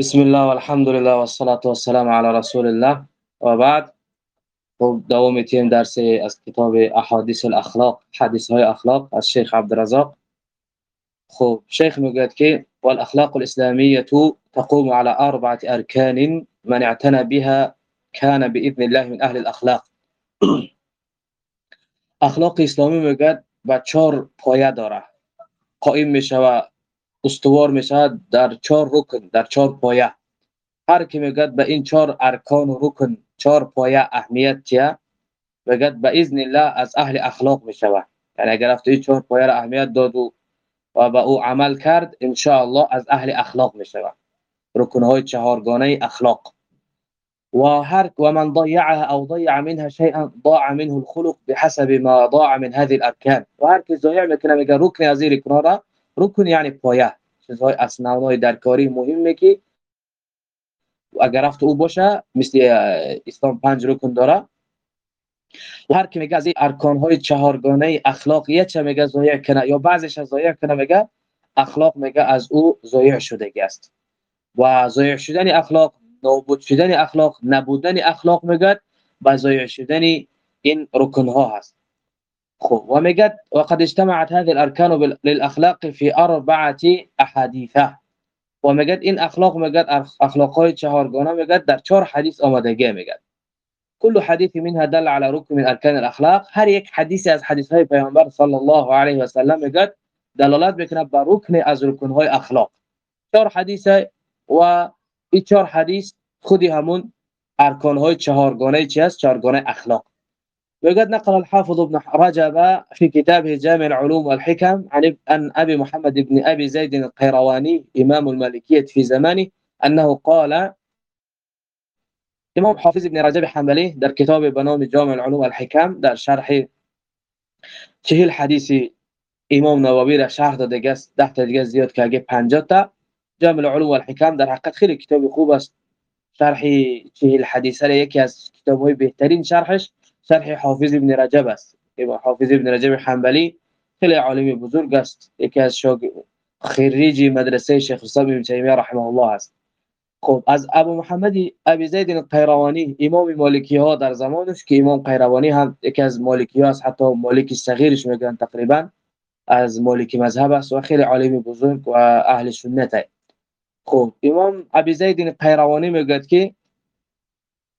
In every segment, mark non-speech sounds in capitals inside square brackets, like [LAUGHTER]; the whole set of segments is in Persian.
بسم الله والحمد لله والصلاة والسلام على رسول الله. و بعد خب دوام میتیم درس از کتاب احادیث الاخلاق حدیث های اخلاق از شیخ عبدالرزاق. خب شیخ میگوید که والاخلاق الاسلامیه تقوم على اربعة اركان من اعتنى بها كان بإذن الله من أهل الاخلاق. اخلاق اسلامی میگوید با چهار پایه داره. قائم میشه استوار میشه در چهار رکن در چهار پایه. هر کی میگد به این چهار ارکان و رکن چهار پایه اهمیت چیه؟ میگد به اذن الله از اهل اخلاق می‌شود. یعنی اگر افت این چهار پایه را اهمیت داد و و به او عمل کرد ان الله از اهل اخلاق می‌شود. رکن های چهارگانه اخلاق. و هر و من ضيعها او ضيع منها شيئا ضاع منه الخلق بحسب ما ضاع من هذه الاركان و هر کی ضایع می‌کنه میگه رکن از این رکن رکن یعنی پایه. چیزهای اسنونای در کاری مهمه که اگر رفت او باشه مثل اسلام پنج رکن داره. و هر کی میگه از این ارکان های چهارگانه اخلاقیه چه میگه ضایع کنه یا بعضش از ضایع کنه میگه اخلاق میگه از او ضایع شده است. و ضایع شدن اخلاق نابود شدن اخلاق نبودن اخلاق میگه با ضایع شدن این رکن ها هست. خب ومجد وقد اجتمعت هذه الاركان للاخلاق في اربعه احاديث ومجد این اخلاق مجد اخلاقای چهارگانه مجد در چهار حدیث آمدگی مجد. كل حديث منها دل على ركن من اركان الاخلاق هر یک حدیث از حدیث های پیامبر صلی الله علیه و سلم مجد دلالت می‌کنه بر رکن از رکن های اخلاق. چهار حدیث و این چهار حدیث خودی همون ارکان های چهارگانه چی است چهارگانه اخلاق. وقد نقل الحافظ ابن رجب في كتابه جامع العلوم والحكم عن أن أبي محمد بن أبي زيد القيرواني إمام المالكية في زمانه أنه قال إمام حافظ ابن رجب حنبلي در كتاب بنام جامع العلوم والحكم در شرح چهل حديث إمام نووي را شرح داده است ده تا دیگه زیاد که اگه 50 تا جامع العلوم والحكم در حقیقت خیلی کتاب خوب است. شرح چهل حدیث را یکی از کتاب های بهترین شرحش شرح حافظ ابن رجب است. حافظ ابن رجب حنبلی خیلی عالم بزرگ است. یکی از خریج مدرسه شیخ الاسلام ابن تیمیه رحمه الله است. خب از ابو محمد ابی زید القیروانی امام مالکی ها در زمانش که امام قیروانی هم یکی از مالکی ها است حتی مالکی صغیرش میگن تقریبا از مالکی مذهب است و خیلی عالم بزرگ و اهل سنت است خب امام ابی زید القیروانی میگه که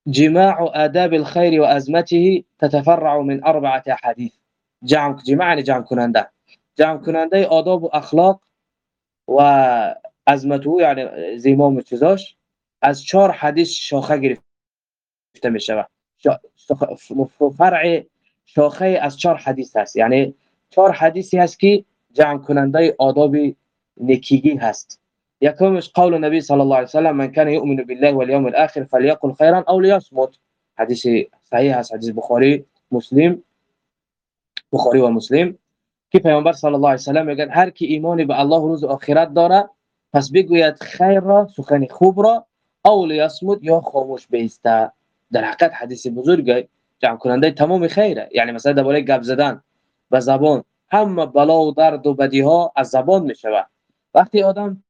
جماع آداب الخير وأزمته تتفرع من أربعة حديث جمع جماع يعني جمع کننده. جمع کننده آداب و اخلاق و ازمته یعنی زیمام از چهار حدیث شاخه گرفته می شود فرع شاخه از چهار حدیث هست. یعنی چهار حدیثی هست که جمع کننده آداب نکیگی هست. يكمش قول النبي صلى الله عليه وسلم من كان يؤمن بالله واليوم الآخر فليقل خيرا أو ليصمت. حديث صحيح حديث بخاري مسلم. بخاري ومسلم. که پیامبر صلی الله علیه و سلم میگن هر کی ایمانی به الله روز آخرت داره پس بگوید خیر را سخن خوب را أو لیصمت یا خاموش بیسته. در حقیقت حدیث بزرگ جمع کننده تمام خیره. یعنی مثلا درباره گپ زدن به زبان. همه بلا و درد و بدی ها از زبان میشود. وقتی آدم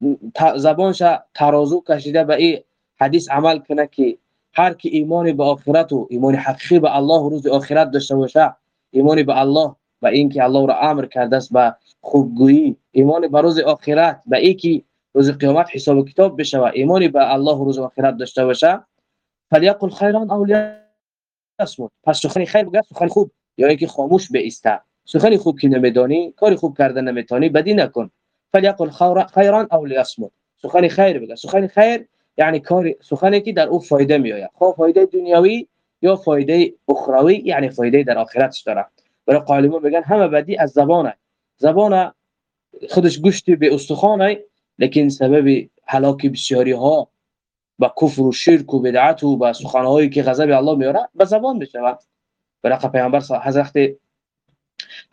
زبانش ترازو کشیده به این حدیث عمل کنه که هر کی ایمان به آخرت و ایمان حقیقی به الله روز آخرت داشته باشه ایمان به الله و اینکه الله را امر کرده است به خوبگویی ایمان به روز آخرت به اینکه روز قیامت حساب کتاب بشه و ایمان به الله روز آخرت داشته باشه فلیقل خیران او لیصمت پس سخن خیر بگه سخن خوب. یا اینکه خاموش بیسته. سخن خوب که نمیدانی کاری خوب کردن نمی‌تونی بدی نکن. فليقل خيرا أو ليصمت. سخن خیر بگه سخن خیر یعنی کار سخنی که در أو فایده میآید خب فایده دنیوی یا فایده اخروی یعنی فایده در آخرتش داره برای قالمون میگن همه بدی از زبانه زبان خودش گوشت به استخوانه لیکن سبب هلاک بسیاری ها. با کفر و شرک و بدعت و با سخنهایی که غضب الله میاره به زبان میشه برای پیامبر حضرت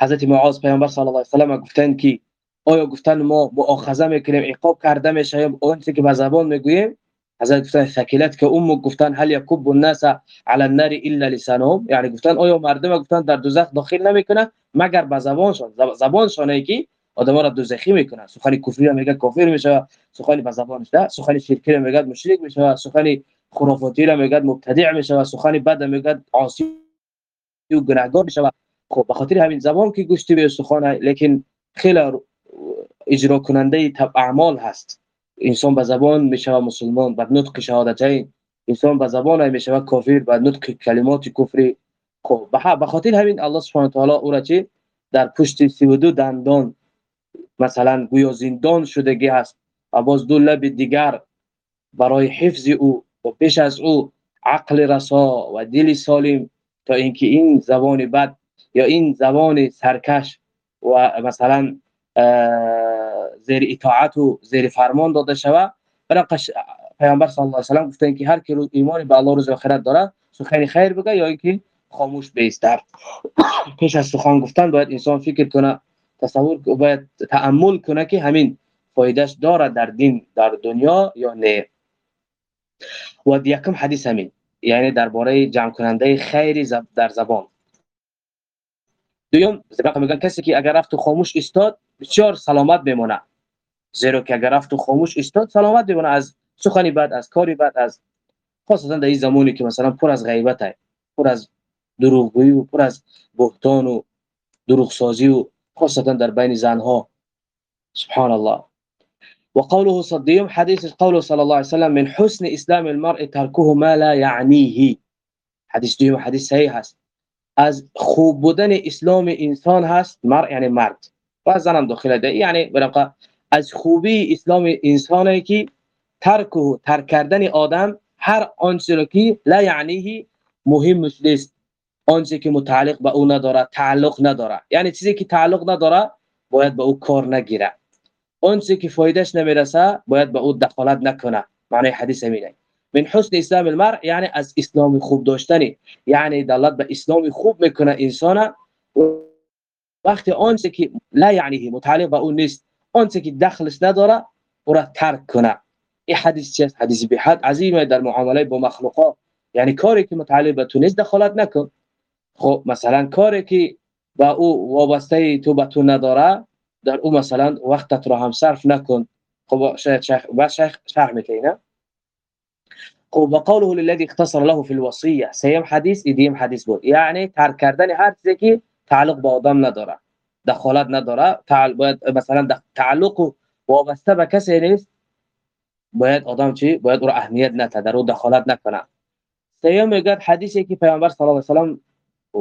حضرت معاذ پیامبر صلی الله علیه و سلم گفتن که آیا گفتن ما مؤاخذه می‌کنیم عقاب کرده میشه یا اون که به زبان می‌گوییم؟ حضرت گفتن ثقلت که ام گفتن هل یکب الناس على النار الا لسانهم. یعنی گفتن آیا مردم گفتن در دوزخ داخل نمی‌کنه مگر به زبانشان زبانشان که آدم را دوزخی می‌کنه سخن کفری میگه کافر میشه سخن به زبانش ده سخن شرکی میگه مشرک میشه سخن خرافاتی را میگه مبتدع میشه سخن بد میگه عاصی و گناهگار میشه. خب به خاطر همین زبان که گوشتی به سخن لیکن خیلی اجرا کننده تب اعمال هست. انسان به زبان میشه مسلمان بعد نطق شهادتین انسان به زبان میشه کافر بعد نطق کلمات کفری خب به خاطر همین الله سبحانه و او را چی؟ در پشت 32 دندان مثلا گویا زندان شدگی هست. و باز دو لب دیگر برای حفظ او و پیش از او عقل رسا و دل سالم تا اینکه این زبان بد یا این زبان سرکش و مثلا زیر اطاعت و زیر فرمان داده شود برای پیامبر صلی الله علیه و سلم گفتن که هر کی ایمان به الله روز آخرت داره سخن خیر بگه یا اینکه خاموش بیستر. پیش از سخن گفتن باید انسان فکر کنه تصور باید تأمل کنه که همین فایدهش داره در دین در دنیا یا نه. و یکم حدیث همین یعنی درباره جمع کننده خیری زب در زبان. دوم زبق میگن کسی که اگر رفت و خاموش استاد بسیار سلامت بمونه زیرا که اگر رفت و خاموش استاد سلامت بمونه از سخنی بد از کاری بد از خاصتا در این زمانی که مثلا پر از غیبت پر از دروغگویی و پر از بهتان و دروغسازی و خاصتا در بین زنها. سبحان الله وقوله صديم حديث قوله صلى الله عليه وسلم من حسن اسلام المرء تركه ما لا يعنيه حدیث دوم حدیث صحیح هست. از خوب بودن اسلام انسان هست مر یعنی مرد. و زنم داخل ده. یعنی برقا از خوبی اسلام انسانه که ترک ترک کردن آدم هر آنچه که لا یعنیه مهم نیست. آنچه که متعلق به او نداره تعلق نداره. یعنی چیزی که تعلق نداره باید به او کار نگیره. آنچه که فایدهش نمی‌رسه باید به او دخالت نکنه. معنی حدیث همینه من حسن اسلام المرء یعنی از اسلام خوب داشتنی. یعنی دلالت به اسلام خوب می‌کنه انسان وقتی آنچه که لا یعنی متعلق به اون نیست آنچه که دخلش نداره او را ترک کنه. این حدیث چیست؟ حدیث به حد عظیمه در معامله با مخلوقات یعنی کاری که متعلق به تو نیست دخالت نکن. خب مثلا کاری که با او وابسته تو به تو نداره در او مثلا وقتت رو هم صرف نکن. خب شاید شیخ بس شیخ شرح می‌کنه للذي اختصر له في الوصيه سیم حدیث ایدیم حدیث بود. یعنی ترک کردن هر چیزی که تعلق به آدم نداره. دخالت نداره. باید مثلا تعلق وابسته به کسی نیست. باید آدم چی؟ باید او اهمیت نده در دخالت نکنه. سیم میگه حدیثی که پیامبر صلی الله علیه و سلام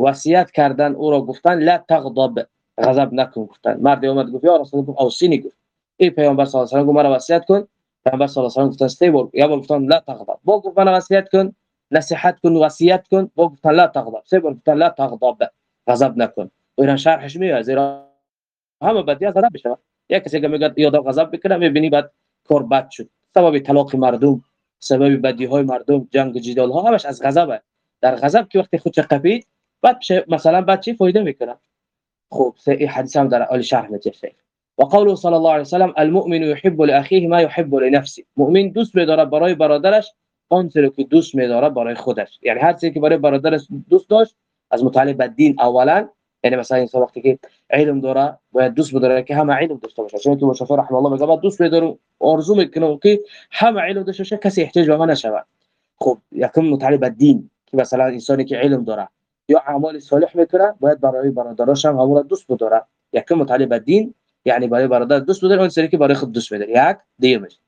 وصیت کردن او را گفتن لا تغضب. غضب نکن گفتن. مرد اومد گفت یا رسول الله اوصینی گفت. ای پیامبر صلی الله علیه و سلام مرا وصیت کن. پیامبر صلی الله علیه و سلام گفتن سه بار. یا بار گفتن لا تغضب. با گفت من وصیت کن. نصیحت کن وصیت کن. با گفتن لا تغضب. سه بار گفتن لا تغضب. غضب نکن. و اینا شرحش میاد زیرا همه بدی غضب بشه یک کسی که میگه یاد غضب بکنه می‌بینی بعد کار بد شد. سبب طلاق مردم سبب بدی های مردم جنگ جدال ها همش از غضبه. در غضب که وقتی خودش قپید بعد مثلا بعد چی فایده می‌کنه؟ خب این حدیث هم در اول شرح میشه و قوله صلی الله علیه و سلم المؤمن يحب لاخيه ما يحب لنفسه. مؤمن دوست می‌داره برای برادرش آنچه که دوست می‌داره برای خودش. یعنی هر چیزی که برای برادرش دوست داشت از به دین اولا یعنی مثلا این وقتی که علم داره باید دوست بداره که همه علم داشته باشه. چون که مصطفی رحمه الله میگه دوست بداره آرزو می‌کنه که همه علم داشته باشه کسی احتیاج به من نشود. خب یکم به دین که مثلا انسانی که علم داره یا اعمال صالح می‌کنه باید برای برادراش هم همون دوست بداره. یکم به دین یعنی برای برادر دوست بداره اون سری که برای خود دوست بداره یک دیمش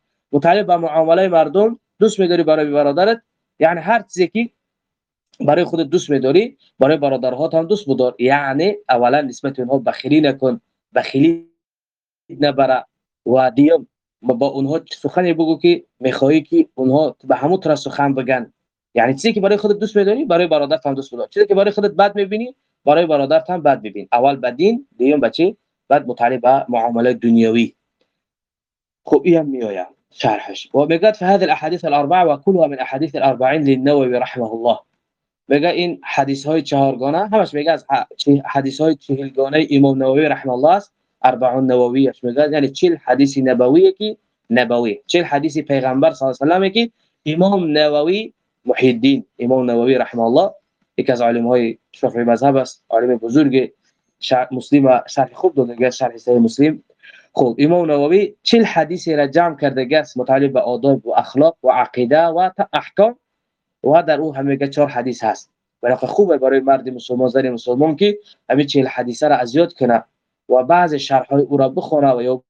به معامله مردم دوست میداری برای برادرت؟ یعنی هر چیزی که برای خود دوست میداری؟ برای برادرها هم دوست بدار یعنی اولا نسبت اونها بخیلی نکن. بخیلی نبره. و دیم با اونها سخنی بگو که میخوایی که اونها به همون طرح سخن بگن. یعنی چیزی که برای خودت دوست میداری برای برادرت هم دوست بدار چیزی که برای خودت بد می‌بینی برای برادرت هم بد ببین اول بدین دیگه بچه بعد متعلق به معامله دنیوی خب این میآید شرحش. و میگه هذه الاحاديث الاربعه وكلها من احاديث الاربعين للنووي رحمه الله. میگه این حدیث های چهارگانه همش میگه از حدیث های چهلگانه امام نووی رحمه الله است. اربعون نوویش میگه. یعنی چهل حدیث نبوی کی نبوی. چهل حدیث پیغمبر صلی الله علیه و کی امام نووی محی الدین امام نووی رحمه الله. یک از علم های مذهب است. عالم بزرگ. مسلم شرح خوب داده. شرح صحیح مسلم. خب امام نووی چل حدیثی را جمع کرده. است متعلق به آداب و اخلاق و عقیده و احکام. و در او همه چهار حدیث هست. برای خوبه برای مرد مسلمان زن مسلمان که همین چهل حدیثه را از یاد کنه و بعض شرح های او را بخونه و یا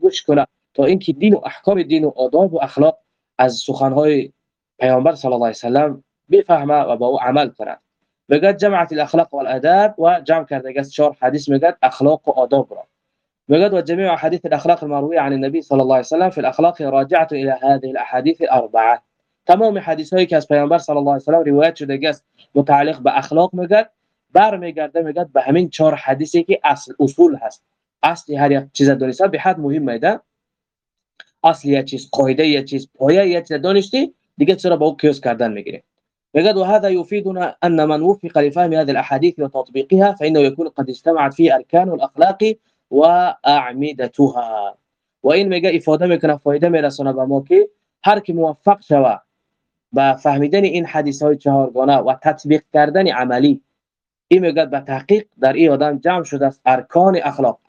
گوش کنه تا اینکه دین و احکام دین و آداب و اخلاق از سخنهای پیامبر صلی الله علیه و سلم بفهمه و با او عمل کنه. بقد جمعت الاخلاق والاداب وجمع کرده است چهار حدیث میگه اخلاق و آداب را. بقد وجميع احاديث الاخلاق المرويه عن النبي صلى الله عليه وسلم في الاخلاق راجعه الى هذه الاحاديث الاربعه. تمام حدیث هایی که از پیامبر صلی الله علیه و سلم روایت شده است متعلق به اخلاق میگه برمیگرده میگه به همین چهار حدیثی که اصل اصول هست. اصل هر یک چیز دانستن به حد مهم میده. اصل یک چیز قاعده یک چیز پایه یک چیز دانستی دیگه چرا با او قیاس کردن می‌گیره. بجد وهذا يفيدنا أن من وفق لفهم هذه الأحاديث وتطبيقها فإنه يكون قد اجتمعت فيه أركان الأخلاق وأعمدتها وإن میگه افاده می‌کنه فایده میرسونه به ما که هر کی موفق شوه به فهمیدن این حدیث های چهارگانه و تطبیق کردن عملی این میگه به تحقیق در این آدم جمع شده است ارکان اخلاق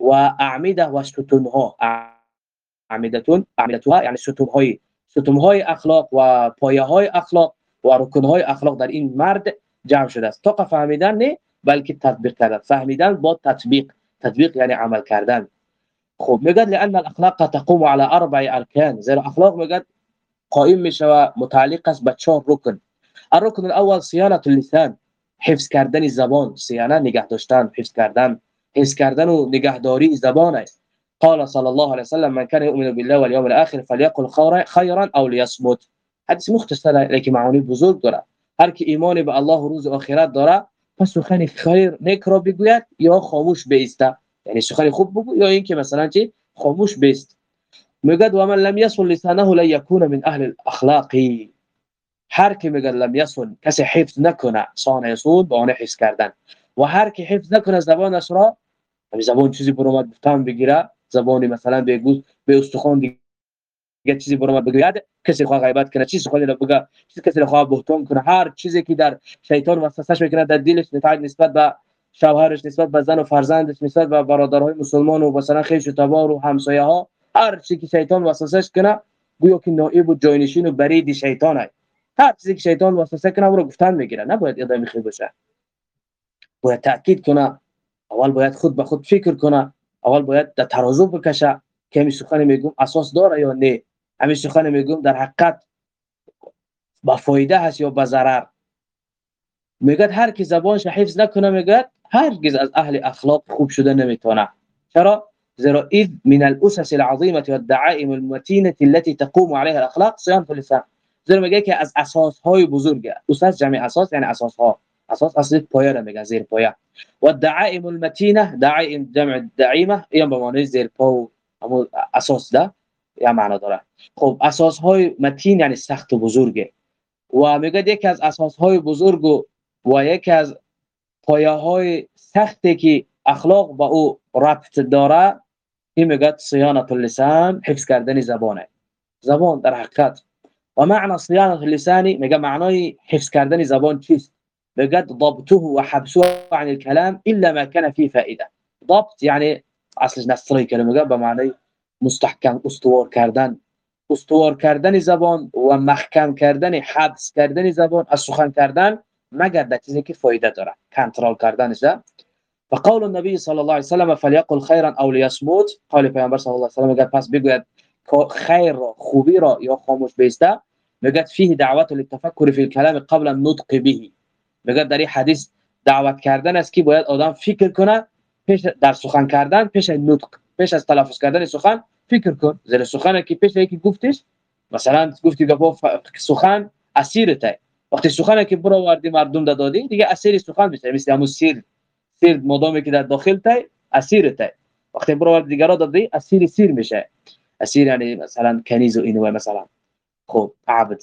و اعمیده و ستون ها اعمیدتون اعمیدتها یعنی ستون های ستون های اخلاق و پایه های اخلاق و رکن های اخلاق در این مرد جمع شده است. تا فهمیدن نه بلکه تطبیق کردن. فهمیدن با تطبیق. تطبیق یعنی عمل کردن. خب میگه لان الاخلاق تقوم على اربع اركان زیرا اخلاق میگه قائم میشه متعلق است به چهار رکن. الرکن الاول صيانه اللسان حفظ کردن زبان صیانه نگه داشتن حفظ کردن حفظ کردن و نگهداری زبان است. قال صلى الله عليه وسلم من كان يؤمن بالله واليوم الاخر فليقل خيرا او ليصمت حدیث مختصره لیکن معانی بزرگ داره هر کی ایمان به الله و روز آخرت داره پس سخن خیر نیک را بگوید یا خاموش بیسته. یعنی سخن خوب بگو یا اینکه مثلا چی؟ خاموش بیست. میگه و من لم يصل لسانه لا يكون من اهل الاخلاق هر کی میگه لم يصل کسی حفظ نکنه. سان یصول با آن حفظ کردن. و هر کی حفظ نکنه زبانش را زبان چیزی برامد گفتن بگیره. زبانی مثلا به گوش به استخوان دیگه چیزی برامد بگوید کسی خواه غیبت کنه چیزی خودی را بگه چیزی کسی را خواه بهتان کنه. هر چیزی که در شیطان وسوسه می‌کنه در دلش نسبت به شوهرش نسبت به زن و فرزندش نسبت به برادرهای مسلمان و مثلا خیش و تبار و همسایه ها هر چیزی که شیطان وسوسش کنه گویا که نائب و جاینشین و برید شیطان است هر چیزی که شیطان وسوسه کنه او را گفتن می‌گیره. نباید ادامه خیر باشه. باید تاکید کنه. اول باید خود به خود فکر کنه. اول باید در ترازو بکشه که می سخن میگم اساس داره یا نه. همین سخن میگم در حقیقت با فایده هست یا با ضرر. میگه هر کی زبانش حفظ نکنه میگه هرگز از اهل اخلاق خوب شده نمی‌تونه. چرا؟ زیرا إذ من الأسس العظيمة والدعائم المتينة التي تقوم عليها الأخلاق صيانه اللسان زیرا میگه که از أساس های بزرگ. أساس جمع أساس یعنی أساس ها. أساس أصل پایه را میگه زیر پایه و المتينة دعائم جمع دعیمه این به معنی زیر پا أساس ده. یا معنا داره. خب أساس های متین یعنی سخت و بزرگه و میگه یکی از أساس های بزرگ و, و از پایه های سختی که اخلاق با أو ربط داره این میگه صیانت اللسان حفظ کردن زبانه زبان در حقیقت و معنی صیانت اللسانی میگه معنای حفظ کردن زبان چیست میگه ضبطه و حبسه عن الكلام الا ما كان فيه فائده ضبط یعنی اصلش نصری کلمه به معنی مستحکم استوار کردن استوار کردن زبان و محکم کردن حبس کردن زبان از سخن کردن مگر در چیزی که فایده داره کنترل کردنش و قول النبی صلی الله علیه و سلم فلیقل خیرا أو لیصمت قول پیامبر صلی الله علیه و سلم اگر پس بگوید خیر را خوبی را یا خاموش بیسته میگه فيه دعوت للتفکر فی الكلام قبل النطق به. میگه در این حدیث دعوت کردن است که باید آدم فکر کنه پیش در سخن کردن پیش نطق پیش از تلفظ کردن سخن فکر کن. زیر سخن که پیش یکی گفتش مثلا گفتی گفت سخن اسیرته. وقتی سخن که برو وردی مردم دادی دیگه اسیر سخن میشه مثل همون سیر. سیر مدامی که در داخل ته اسیرته وقتی برو دیگرا دادی اسیر سیر میشه. اسیر یعنی مثلا کنیز و اینو مثلا. خب عبد.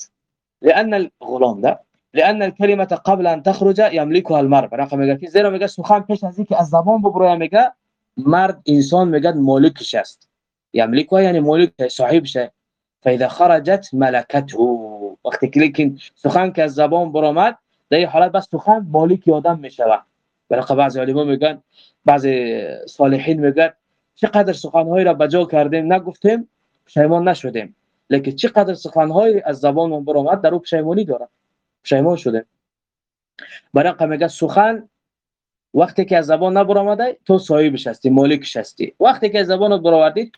لان الغلام ده. لان الكلمه قبل ان تخرج يملكها المرء. رقم میگه زیرا میگه سخن پیش از اینکه از زبان ببره میگه مرد انسان میگه مالکش است. یملکه یعنی مالک صاحب شه. فاذا خرجت ملکته وقتی که سخن که از زبان برآمد در حالت بس سخن مالک آدم می‌شود. برای بعضی علما میگن بعضی صالحین میگن چقدر سخنهایی را بجا کردیم؟ نگفتیم پشیمان نشدیم. لیکن چقدر سخنهایی از زبان برآمد در او پشیمانی داره پشیمان شده. برای میگه سخن وقتی که از زبان نبرآمده تو صاحبش هستی مالکش هستی. وقتی که از زبان برآوردی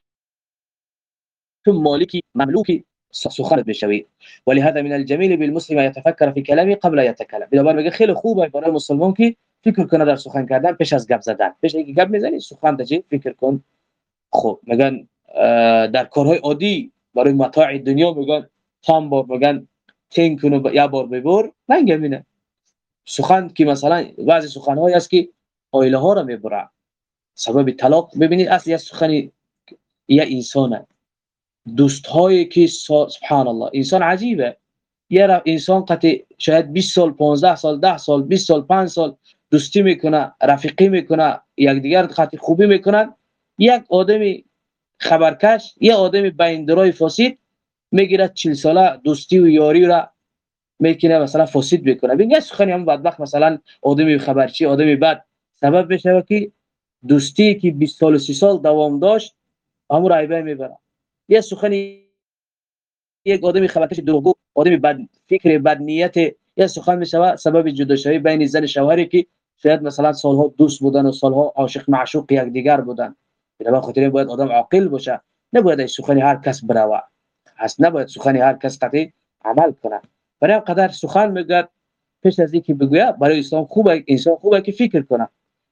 تو مالکی مملوکی سخنت بشوی. ولهذا من الجميل بالمسلم يتفكر في كلامه قبل يتكلم بنابر میگه خیلی خوبه برای مسلمان که فکر کنه در سخن کردن پیش از گپ زدن. پیش اینکه گپ می‌زنی سخن چی؟ فکر کن. خب میگن در کارهای عادی برای متاع دنیا میگن چند بار میگن تین کنو یا بار ببر نگمینه سخن که مثلا بعضی سخن هایی است که آیله ها را می‌بره. سبب طلاق ببینید اصلی از سخن یه انسانه. دوست هایی که سبحان الله انسان عجیبه. یه انسان قطع شاید 20 سال 15 سال 10 سال 20 سال 5 سال دوستی می‌کنه رفیقی می‌کنه یکدیگر خاطر خوبی می‌کنن یک آدمی خبرکش یه آدمی بیندرای فاسد می‌گیره 40 ساله دوستی و یاری را می‌کنه مثلا فاسد بکنه ببین سخنی هم بدبخت مثلا آدمی خبرچی آدمی بد. سبب بشه که دوستی که 20 سال و 30 سال دوام داشت همون رایبه می‌بره. یه سخنی یک آدمی خبرکش دروغگو آدمی بد فکر بد نیت یه سخن میشه سبب جداشایی بین زن شوهری که شاید مثلا سالها دوست بودن و سالها عاشق معشوق یک دیگر بودن. به خاطر باید آدم عاقل باشه. نباید سخنی هر کس بروه هست نباید سخنی هر کس قطعی عمل کنه برای قدر سخن میگه پیش از اینکه بگویه برای انسان خوبه انسان خوبه که فکر کنه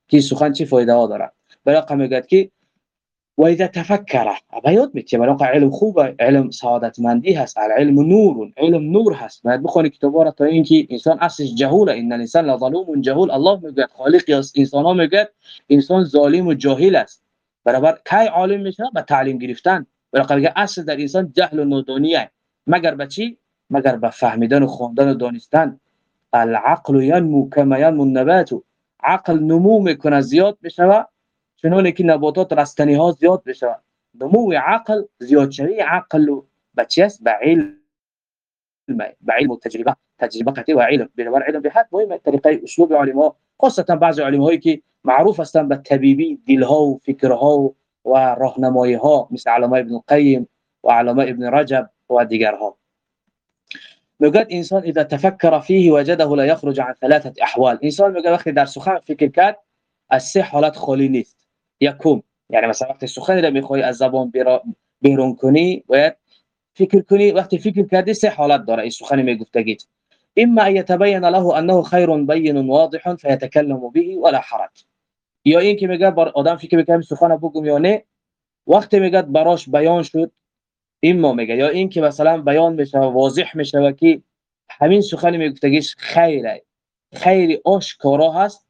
که سخن چی فایده ها داره برای میگه که و اذا تفکر بیاد میتیه برای علم خوبه علم سعادتمندی هست علم نور علم نور هست باید بخونی کتابا تا اینکه انسان اصلش جهوله ان الانسان لظلوم جهول. الله میگه خالق انسان ها میگه انسان ظالم و جاهل است. برابر کی عالم میشه؟ به تعلیم گرفتن. برای اصل در انسان جهل و نادانیه مگر به چی؟ مگر به فهمیدن و خواندن و دانستن. العقل ینمو کما ینمو النبات. عقل نمو می‌کنه زیاد بشه چنانه که نباتات رستنی ها زیاد بشه نمو عقل زیاد شوی عقل به چی است به علم به علم و تجربة تجربة قطعی و علم بنابر علم به حد مهم طریقه أسلوب علما خاصتا بعض علمایی که معروف هستند به طبیبی دلها و فکرها و راهنمایی ها مثل علامه ابن القیم و علامه ابن رجب و دیگرها میگه إنسان إذا تفکر فيه وجده لا يخرج عن ثلاثة أحوال. إنسان میگه وقتی در سخن فکر کرد از سه حالت خالی نیست. یکم. یعنی مثلا وقتی سخن را میخوای از زبان بیرون کنی باید فکر کنی وقتی فکر کردی سه حالت داره. این سخن میگفتگیت اما يتبين له انه خير بين واضح فيتكلم به ولا حرج. یا این که میگه بر آدم فکر میکنه سخن بگم یا نه. وقتی میگه براش بیان شد اما میگه. یا این که مثلا بیان میشه واضح میشه که همین سخن میگفتگیش خیره خیلی آشکارا هست.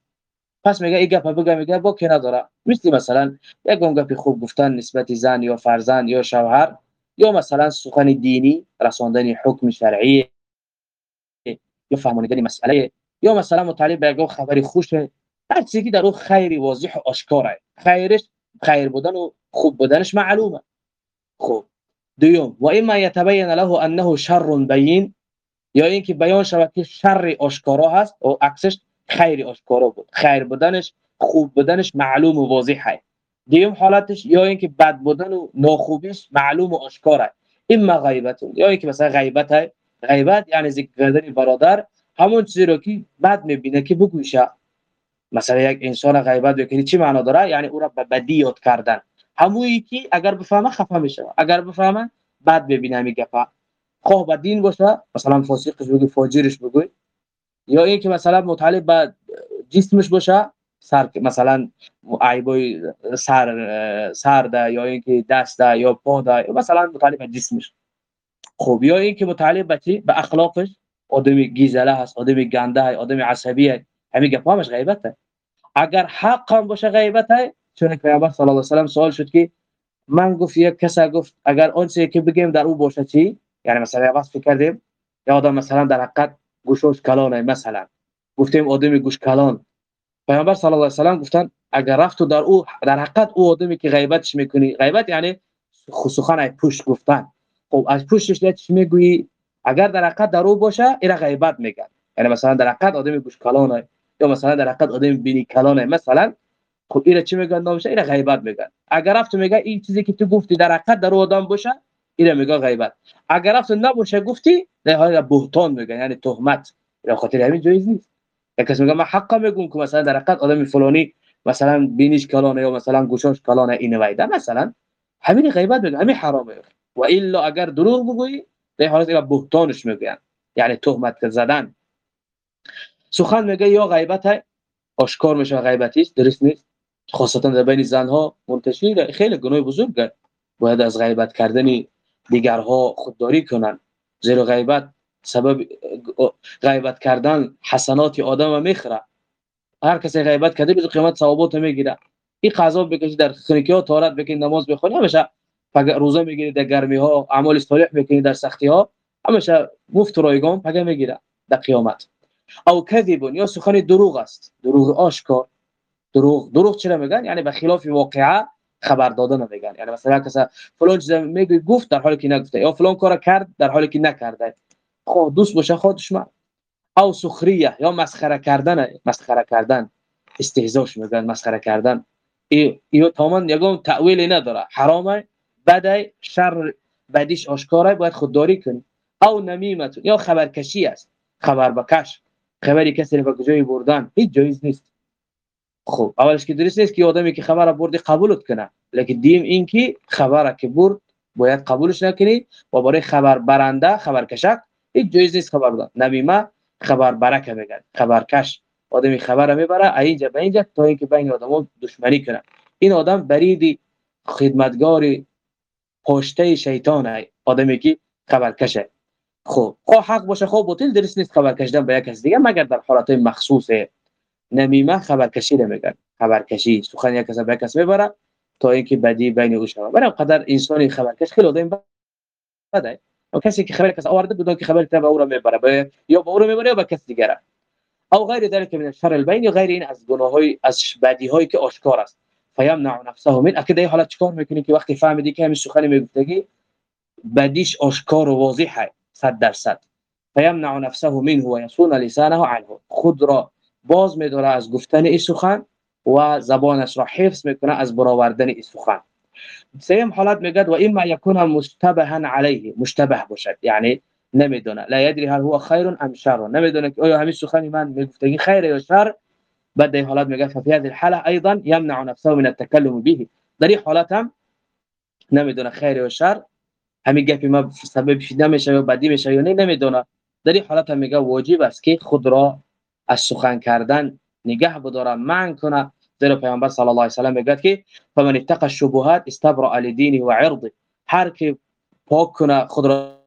پس میگه این گپ بگم میگه با که نداره مثل مثلا یک گپ خوب گفتن نسبت زن یا فرزند یا شوهر یا مثلا سخن دینی رساندن حکم شرعی یا فهموندن مسئله یا مثلا متعلق به خبری خوش. هر چیزی که در او خیری واضح و آشکاره. خیرش خیر بودن و خوب بودنش معلومه. خب. دوم و اما يتبين له انه شر بین یا اینکه بیان شود که شر آشکارا هست و عکسش خیر آشکارا بود. خیر بودنش خوب بودنش معلوم و واضحه دوم حالتش یا اینکه بد بودن و ناخوبیش معلوم و آشکاره اما غیبت یا اینکه مثلا غیبت غیبت یعنی ذکر کردن برادر. همون چیزی رو که بد می‌بینه که بگوشه. مثلا یک انسان غیبت بکنی چی معنا داره؟ یعنی او را به بدی یاد کردن. همونی که اگر بفهمه خفه میشه. اگر بفهمه بد ببینه می گفا خواه به دین باشه. مثلا فاسقش بگی فاجرش بگوی. یا اینکه مثلا متعلق به جسمش باشه سر مثلا عیبای سر سر ده یا اینکه دست ده یا پا ده مثلا متعلق به جسمش. خوب یا اینکه متعلق به چی به اخلاقش آدمی گیزله هست آدمی گنده هست آدمی عصبیه همین گپامش غیبته. اگر حق هم باشه غیبته چون که پیامبر صلی الله علیه و سلم سوال شد که من گفت یک کس گفت اگر آن چیزی که بگیم در او باشه چی؟ یعنی مثلا واسه فکر کردیم یا آدم مثلا در حقیقت گوشش کلانه. مثلا گفتیم آدمی گوش کلان. پیامبر صلی الله علیه و سلم گفتن اگر رفت در او در حقیقت او آدمی که غیبتش می‌کنی؟ غیبت یعنی سخن پشت گفتن. خب از پشتش چی می‌گویی؟ اگر در حقیقت در او باشه این غیبت میگن. یعنی مثلا در حقیقت آدمی گوش کلانه. یا مثلا در حقیقت آدم بینی کلانه. مثلا خب اینا چی میگن؟ نامشه اینا غیبت میگن. اگر رفت میگه این چیزی که تو گفتی در حقیقت در آدم باشه اینا میگه غیبت. اگر رفت نباشه گفتی در حال بهتان میگن یعنی تهمت. یا خاطر همین جایز نیست. یک کس میگه من حقا میگم که مثلا در حقیقت آدم فلانی مثلا بینیش کلانه یا مثلا گوشاش کلانه این وایده مثلا همین غیبت میگه همین حرامه. و الا اگر دروغ بگویی در حالت بهتانش میگن. یعنی تهمت زدن. سخن میگه یا غیبت آشکار میشه غیبتی است درست نیست. خاصتا در بین زنها منتشر خیلی گناه بزرگ باید از غیبت کردن دیگرها خودداری کنن. زیرا غیبت سبب غیبت کردن حسنات آدم می‌خره. هر کسی غیبت کرده به قیمت ثوابات می‌گیره. این قضا بکشی در خنکی ها طهارت بکنی نماز بخونی همیشه روزه می‌گیری در گرمی ها اعمال صالح بکنی در سختی ها همیشه مفت رایگان پگه می‌گیره در قیامت. او کذب یا سخن دروغ است. دروغ آشکار. دروغ دروغ چرا میگن؟ یعنی به خلاف واقعه خبر دادن میگن یعنی مثلا کسا فلان چیز میگه گفت در حالی که نگفته. یا فلان کار کرد در حالی که نکرده. خود دوست باشه خود دشمن او سخریه یا مسخره کردن مسخره کردن. استهزاش میگن مسخره کردن. ایو تمام یگام تأویلی نداره. حرامه بده شر بدیش آشکاره باید خودداری کنی. او نمیمت یا خبرکشی است. خبر بکش. خبری کسی رو به جایی بردن. هیچ جایز نیست. خب اولش که درست نیست که آدمی که خبر بردی قبولت کنه. لیکن دیم این که خبر که برد باید قبولش نکنی. و برای خبر برنده خبر کشک هیچ جایز نیست خبر دادن نمیمه خبر برکه میگن خبرکش آدمی خبر می‌بره اینجا به اینجا تا اینکه بین آدمو دشمنی کنه. این آدم برید خدمتگار پشته شیطان آدمی که خبرکشه خب خواه حق باشه خواه باطل درست نیست خبر کشیدن به یک کس دیگه مگر در حالات مخصوص نمیمه خبر کشی میگن خبر کشی سخن یک کس به کس می‌بره تا اینکه بدی بین او شود. برای قدر انسانی خبر کش خیلی آدم بده. و کسی که خبر کس آورده بدون که خبر تبع او را می‌بره یا به او را می‌بره یا به کس دیگه او غیر ذلك من الشر البين غیر این از گناه های از بدی هایی که آشکار است. فیمنع نفسه من. اكيد این حالت چیکار می‌کنی که وقتی فهمیدی که همین سخن میگفتگی بدیش آشکار و واضحه. صد درصد. فیمنع نفسه منه و یصون لسانه عنه. خود را باز میداره از گفتن این سخن و زبانش را حفظ می‌کنه از برآوردن این سخن. سیم حالت میگد و اما یکون مشتبها علیه مشتبه باشد. یعنی نمی‌دونه. لا یدری هل هو خیر ام شر. نمی‌دونه که آیا همین سخنی من میگفتگی خیر یا شر. بعد این حالت میگه ففي هذه الحاله ايضا يمنع نفسه من التكلم به. در این حالت هم نمی‌دونه خیر یا شر. همین گپی ما سبب شده میشه یا بدی میشه یا نه نمی‌دونه. در این حالت هم میگه واجب است که خود را از سخن کردن نگه بداره من کنه زیرا پیامبر صلی الله علیه و آله میگه که فمن اتقى الشبهات استبرأ لدينه و عرضه هر که پاک کنه خود را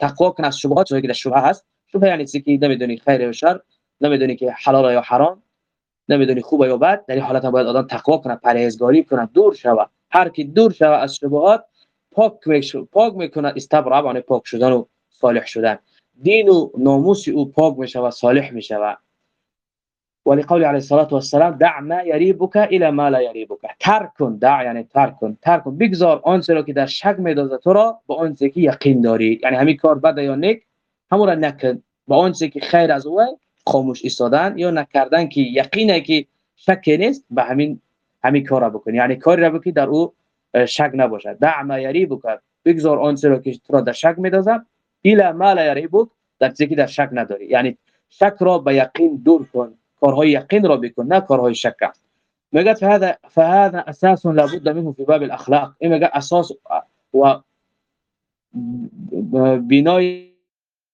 تقوا کنه از شبهات چیزی که در شبهه هست. شبهه یعنی چیزی که نمی‌دونی خیر یا شر نمی‌دونی که حلال یا حرام نمی‌دونی خوب یا بد در این حالت باید آدم تقوا کنه پرهیزگاری کنه دور شود هر کی دور شود از شبهات پاک میشه پاک می‌کنه استبرا یعنی پاک شدن و صالح شدن. دین و ناموس او پاک میشه و صالح میشه و ولقول علیه الصلاه والسلام دع ما یریبک الى ما لا یریبک. ترک کن دع یعنی ترک کن ترک کن بگذار آن چیزی که در شک میدازه تو را به آن که یقین داری. یعنی همین کار بده یا نیک همون را نکن. با آن که خیر از او خاموش ایستادن یا نکردن که یقینه که شک نیست به همین همین کار را بکن. یعنی کاری را بکنی در او شک نباشد. دع ما یریبک. بگذار آن را که تو را در شک میدازه الى ما لا یریبک در چیزی که در شک نداری. یعنی شک را به یقین دور کن. کارهای یقین را بکن نه کارهای شک. میگه فهذا فهذا اساس لابد منه في باب الاخلاق. این میگه اساس و بنای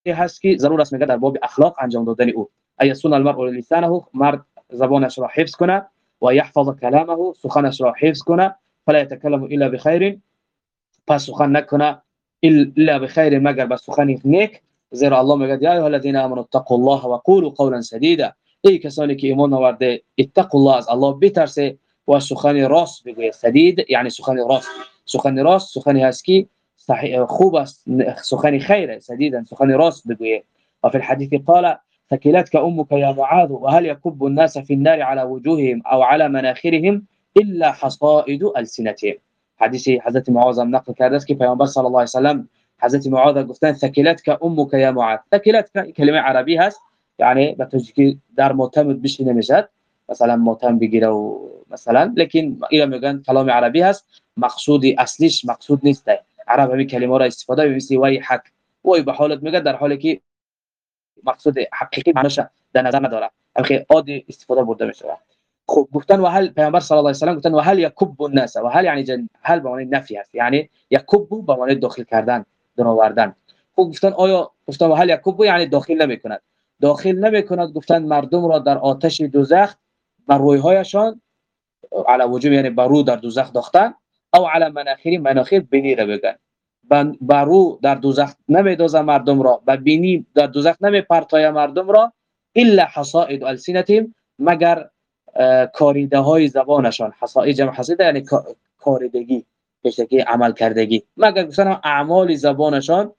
هست که ضرور است میگه در باب اخلاق انجام دادن او. ایسون المرء لسانه مرد زبانش را حفظ کنه و يحفظ كلامه سخنش را حفظ کنه فلا يتكلم الا بخير پس سخن نکنه إلا بخير مگر بس سخن نیک زیرا الله میگه یا ایها الذين آمنوا اتقوا الله وقولوا قولا سديدا. ای کسانی که ایمان آورده اتقوا الله از الله بترسه و سخن راست بگوید سدید یعنی سخن راست سخن راست سخنی هست که خوب است سخن خیر سديدا سخن راست الحديث قال ثكلتك أمك يا معاذ وهل يكب الناس في النار على وجوههم أو على مناخرهم إلا حصائد ألسنتهم؟ حدیث حضرت معاذ نقل کرده است که پیامبر صلی الله علیه و سلم حضرت معاذ گفتن ثكلتك أمك يا معاذ؟ ثكلتك کلمه عربی هست. یعنی به توجیه در معتمد نمیشد مثلا ماتم بگیره و مثلا لیکن اینا میگن کلام عربی هست. مقصود اصلیش مقصود نیست. عرب همین کلمه را استفاده می‌کنه وای حق. وای به حالت میگه در حالی که مقصود حقیقی معناش در نظر نداره. خیلی عادی استفاده برده میشه خب گفتن و هل پیامبر صلی الله علیه و سلم گفتن و هل یکب الناس و هل یعنی جن هل به معنی نفی است یعنی یکب به معنی داخل کردن در آوردن خب گفتن آیا گفتن و هل یکب یعنی داخل نمی‌کند. داخل نمی‌کند گفتن مردم را در آتش دوزخ بر روی هایشان علی وجوب یعنی برو در دوزخ داختن او علی مناخیر مناخیر بینی را بگن. برو در دوزخ نمیدازه مردم را و بینی در دوزخ نمیپرتای مردم را الا حصائد السنتهم مگر کاریده های زبانشان حصائد جمع حصائد یعنی کاریدگی کشتگی عمل کردگی. مگر گفتن اعمال زبانشان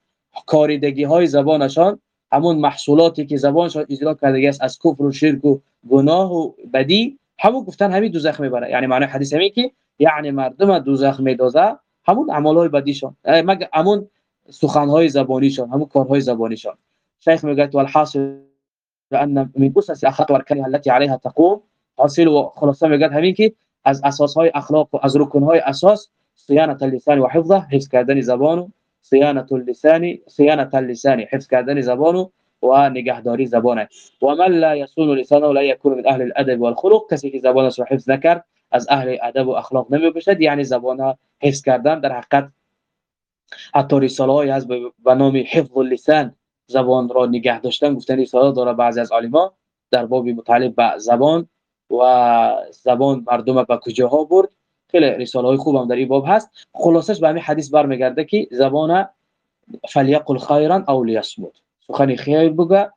کاریدگی های زبانشان همون محصولاتی که زبانشان اجرا کرده است از کفر و شرک و گناه و بدی همون گفتن همین دوزخ می‌بره یعنی معنی حدیث همین که یعنی مردم دوزخ میدازه همون اعمال بدیشان. مگر همون سخن های زبانیشان همون کارهای زبانیشان. شیخ میگه والحاصل ان من اسس واركانها التي عليها تقوم حاصل و خلاصه میگه همین که از أساس های اخلاق و از رکن های أساس صيانه اللسان و حفظه حفظ کردن زبان و صيانه اللسان صيانه اللسان حفظ کردن زبان و نگهداری زبان و من لا يصون لسانه لا يكون من أهل الادب والخلق کسی که زبانش رو حفظ نکرد از أهل ادب و اخلاق نمی باشد. یعنی زبان حفظ کردن در حقیقت حتی رساله های هست به نام حفظ اللسان زبان را نگه داشتن گفتن رساله داره بعضی از عالما در باب متعلق به زبان و زبان مردم به کجاها برد؟ خیلی رساله های خوب هم در این باب هست. خلاصش به همین حدیث برمیگرده که زبان فلیقل خیرا او لیصمت سخن خیر بگه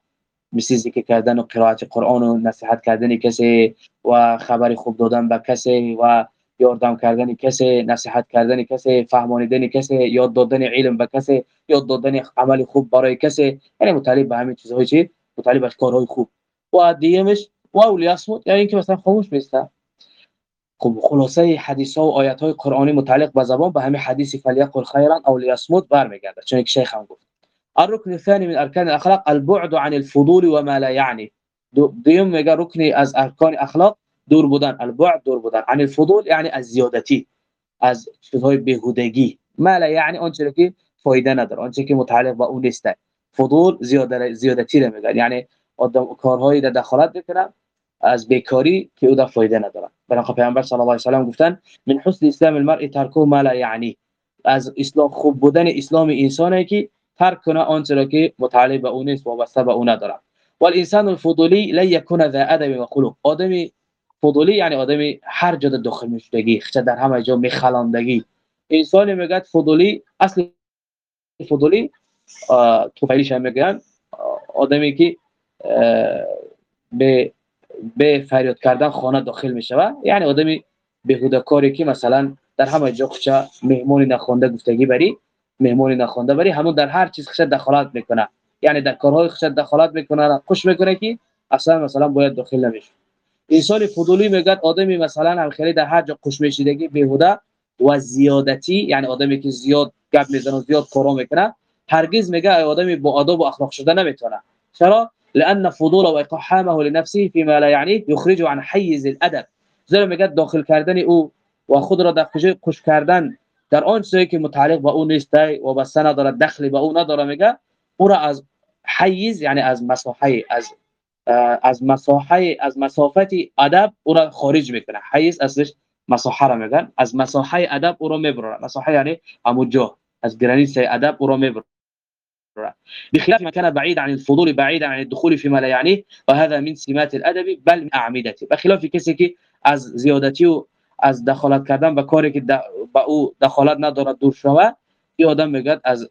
مثل ذکر کردن و قرائت قرآن و نصیحت کردن کسی و خبر خوب دادن به کسی و یاردم کردن کسی نصیحت کردن کسی فهمانیدن کسی یاد دادن علم به کسی یاد دادن عمل خوب برای کسی. یعنی مطالب به همین چیزهای چی؟ مطالب به کارهای خوب. و دیگه‌مش و اولیاسمت یعنی اینکه مثلا خاموش میسته خب خلاصه حدیث ها و آیات های قرآنی متعلق به زبان به همین حدیث فلیقل خیرا او لیصمت برمیگرده. چون که شیخ هم گفت. الركن الثاني من اركان الاخلاق البعد عن الفضول وما لا يعني دوم میگه رکنی از ارکان اخلاق دور بودن. البعد دور بودن. عن الفضول یعنی از زیادتی از چیزهای بیهودگی. ما لا یعنی آنچه که فایده نداره آنچه که متعلق با اون نیست. فضول زیاده زیادتی رو میگن. یعنی آدم کارهایی در دخالت می‌کنن از بیکاری که او در فایده نداره برای پیامبر صلی الله علیه و سلم گفتن من حسن اسلام المرء ترکه ما لا یعنی. از اسلام خوب بودن اسلام انسانی که ترک کنه آنچه را که متعلق به اون نیست وابسته به اون نداره والانسان الفضولی لا يكون ذا ادب و خلق آدمی فضولی یعنی آدمی هر جا داخل میشدگی خچه در همه جا میخلاندگی. انسانی میگه فضولی اصل فضولی تو هم میگن آدمی که به به فریاد کردن خانه داخل میشه یعنی آدمی بهوده کاری که مثلا در همه جا خچه مهمونی نخونده گفتگی بری مهمونی نخونده بری همون در هر چیز خچه دخالت می‌کنه. یعنی در کارهای خچه دخالت می‌کنه خوش می‌کنه که اصلا مثلا باید داخل نمیشه. انسان فضولی میگه آدمی مثلا الخیری در هر جا خوشمیشیدگی بیهوده و زیادتی یعنی آدمی که زیاد گپ می‌زنه زیاد کارا می‌کنه هرگز میگه آدمی با آداب و اخلاق شده نمی‌تونه. چرا؟ لأن فضول و اقحامه لنفسه فيما لا یعنی يخرج عن حیز الأدب. زیرا میگه داخل کردن أو و خود را در خوش کردن در آن چیزی که متعلق با أو نیست و بس نداره دخلی با أو نداره میگه أو را از حیز یعنی از مساحه از از مساحه از مسافت ادب أو را خارج میکنه. حیز اصلش مساحه را میگن. از مساحه ادب أو را میبره مساحه یعنی همونجا از گرانیس ادب أو را میبره بخلاف ما كان بعيد عن الفضول بعيدا عن الدخول فيما لا يعنيه وهذا من سمات الأدب بل من أعمدته. بخلاف کسی که از زیادتی و از دخالت کردن به کاری که با أو دخالت نداره دور شوه این آدم میگه از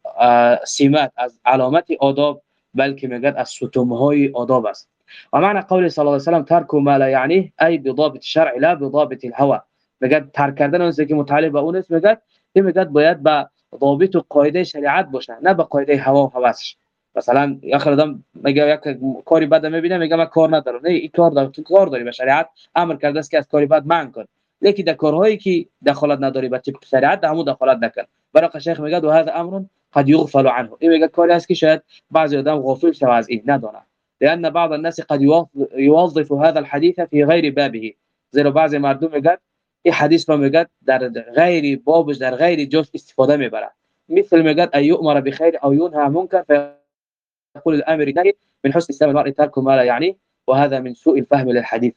سمات از علامت آداب بلکه میگه از ستوم های آداب است. ومعنى قول صلى الله عليه وسلم ترك ما لا يعنيه اي بضابط الشرع لا بضابط الهوى میگه ترک کردن اون که متعلق به اون است میگه باید با ضابط و قاعده شریعت باشه نه به قاعده هوا و هوسش. مثلا یا آدم میگه یک کاری بد می‌بینه میگه من کار ندارم. نه این کار داره تو کار داری به شریعت امر کرده است که از کاری بد من کن. لیکن در کارهایی که دخالت نداری به طبق شریعت همون دخالت نکن. برای شیخ میگه و هذا امر قد يغفل عنه. این میگه کاری است که شاید بعضی آدم غافل شوه از این ندونه لان بعض الناس قد يوظف هذا الحديث في غير بابه. زیرا بعضی مردم میگن این حدیث رو میگن در غیر بابش در غیر جاش استفاده می‌بره مثل میگن ایؤمر بخیر او ينهى منکر فيقول الامر نهي من حسن اسلام المرء ترك ما لا يعني وهذا من سوء الفهم للحديث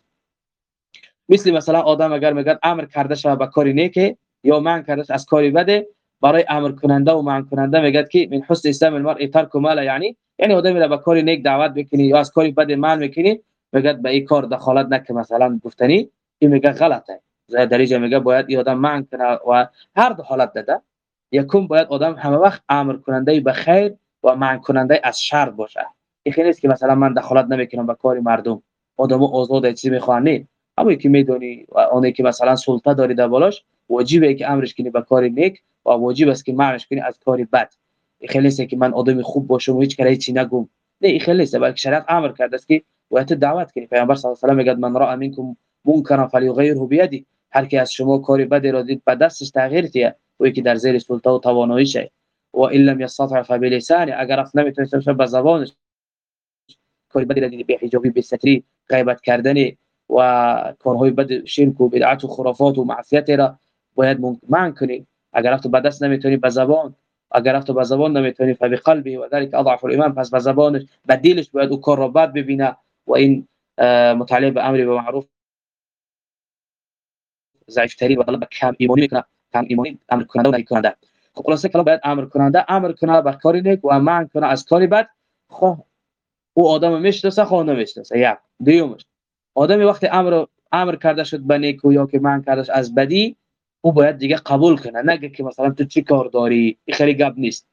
مثل مثلا آدم اگر میگن امر کرده شود به کاری نیکه یا من کرده از کاری بده برای امر کننده و منع کننده میگه که من حسن اسلام المرء ترک ما لا یعنی یعنی آدم به کاری نیک دعوت بکنی یا از کاری بد منع می‌کنی میگه به این کار دخالت نکه مثلا گفتنی این میگه غلطه. در میگه باید این آدم منع کنه و هر دو حالت داده یکم باید آدم همه وقت امر کننده به خیر و منع کننده از شر باشه. این خیلی است که مثلا من دخالت نمی‌کنم به کار مردم آدمو آزاد چیزی می‌خوانی اما که می‌دونی و اونی که مثلا سلطه داری در بالاش واجبه که امرش کنی به کار نیک و واجب است که منعش کنی از کار بد. این خیلی است که من آدم خوب باشم و هیچ کاری چی نگم. نه این خیلی است بلکه شریعت امر کرده است که باید دعوت کنی. پیامبر صلی الله علیه و آله میگه من را منکم منکرا فلیغیره بیدی. هر کی از شما کاری بد را دید به دستش تغییر تیه و که در زیر سلطه و تواناییش و ان لم يستطع فبلسانه اگر اف نمی‌تونه به زبانش. کاری بدی را دید به حجابی به ستری غیبت کردن و کارهای بد شرک و بدعت و خرافات و معصیت را باید منع کنی. اگر تو به دست نمی‌تونی به زبان. اگر تو به زبان نمی‌تونی فبقلبه و ذلك اضعف الايمان پس به زبانش به دلش باید او کار را بد ببینه. و این متعلق به امر به معروف ضعیف تری و طلب کم ایمانی می‌کنه کم ایمانی امر کننده و نهی کننده. خب خلاصه کلام باید امر کننده امر کنه به کاری نیک و منع کنه از کاری بد. خب او آدم می‌شناسه خو نمی‌شناسه یک دیومش آدمی وقتی امر امر کرده شد به نیک یا که منع کردش از بدی او باید دیگه قبول کنه. نگه که مثلا تو چی کار داری؟ این خیلی گپ نیست.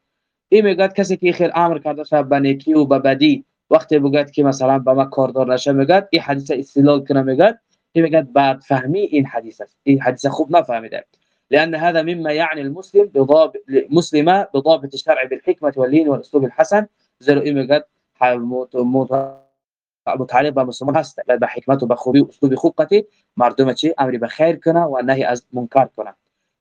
این میگه کسی که خیر امر کرده شد به نیکی و به بدی وقتی بگد که مثلا به ما کاردار نشه میگه این حدیث استدلال کنه میگه این میگه بعد فهمی این حدیث است این حدیث خوب نفهمیده لأن هذا مما يعني المسلم بضابط مسلمة بضابط الشرع بالحكمة واللين والأسلوب الحسن. زيرو این میگه متعلق به مسلمان هست به حکمت و به خوبی و أسلوب خوب قتی مردم چی أمر به خیر کنه و نهی از منکر کنه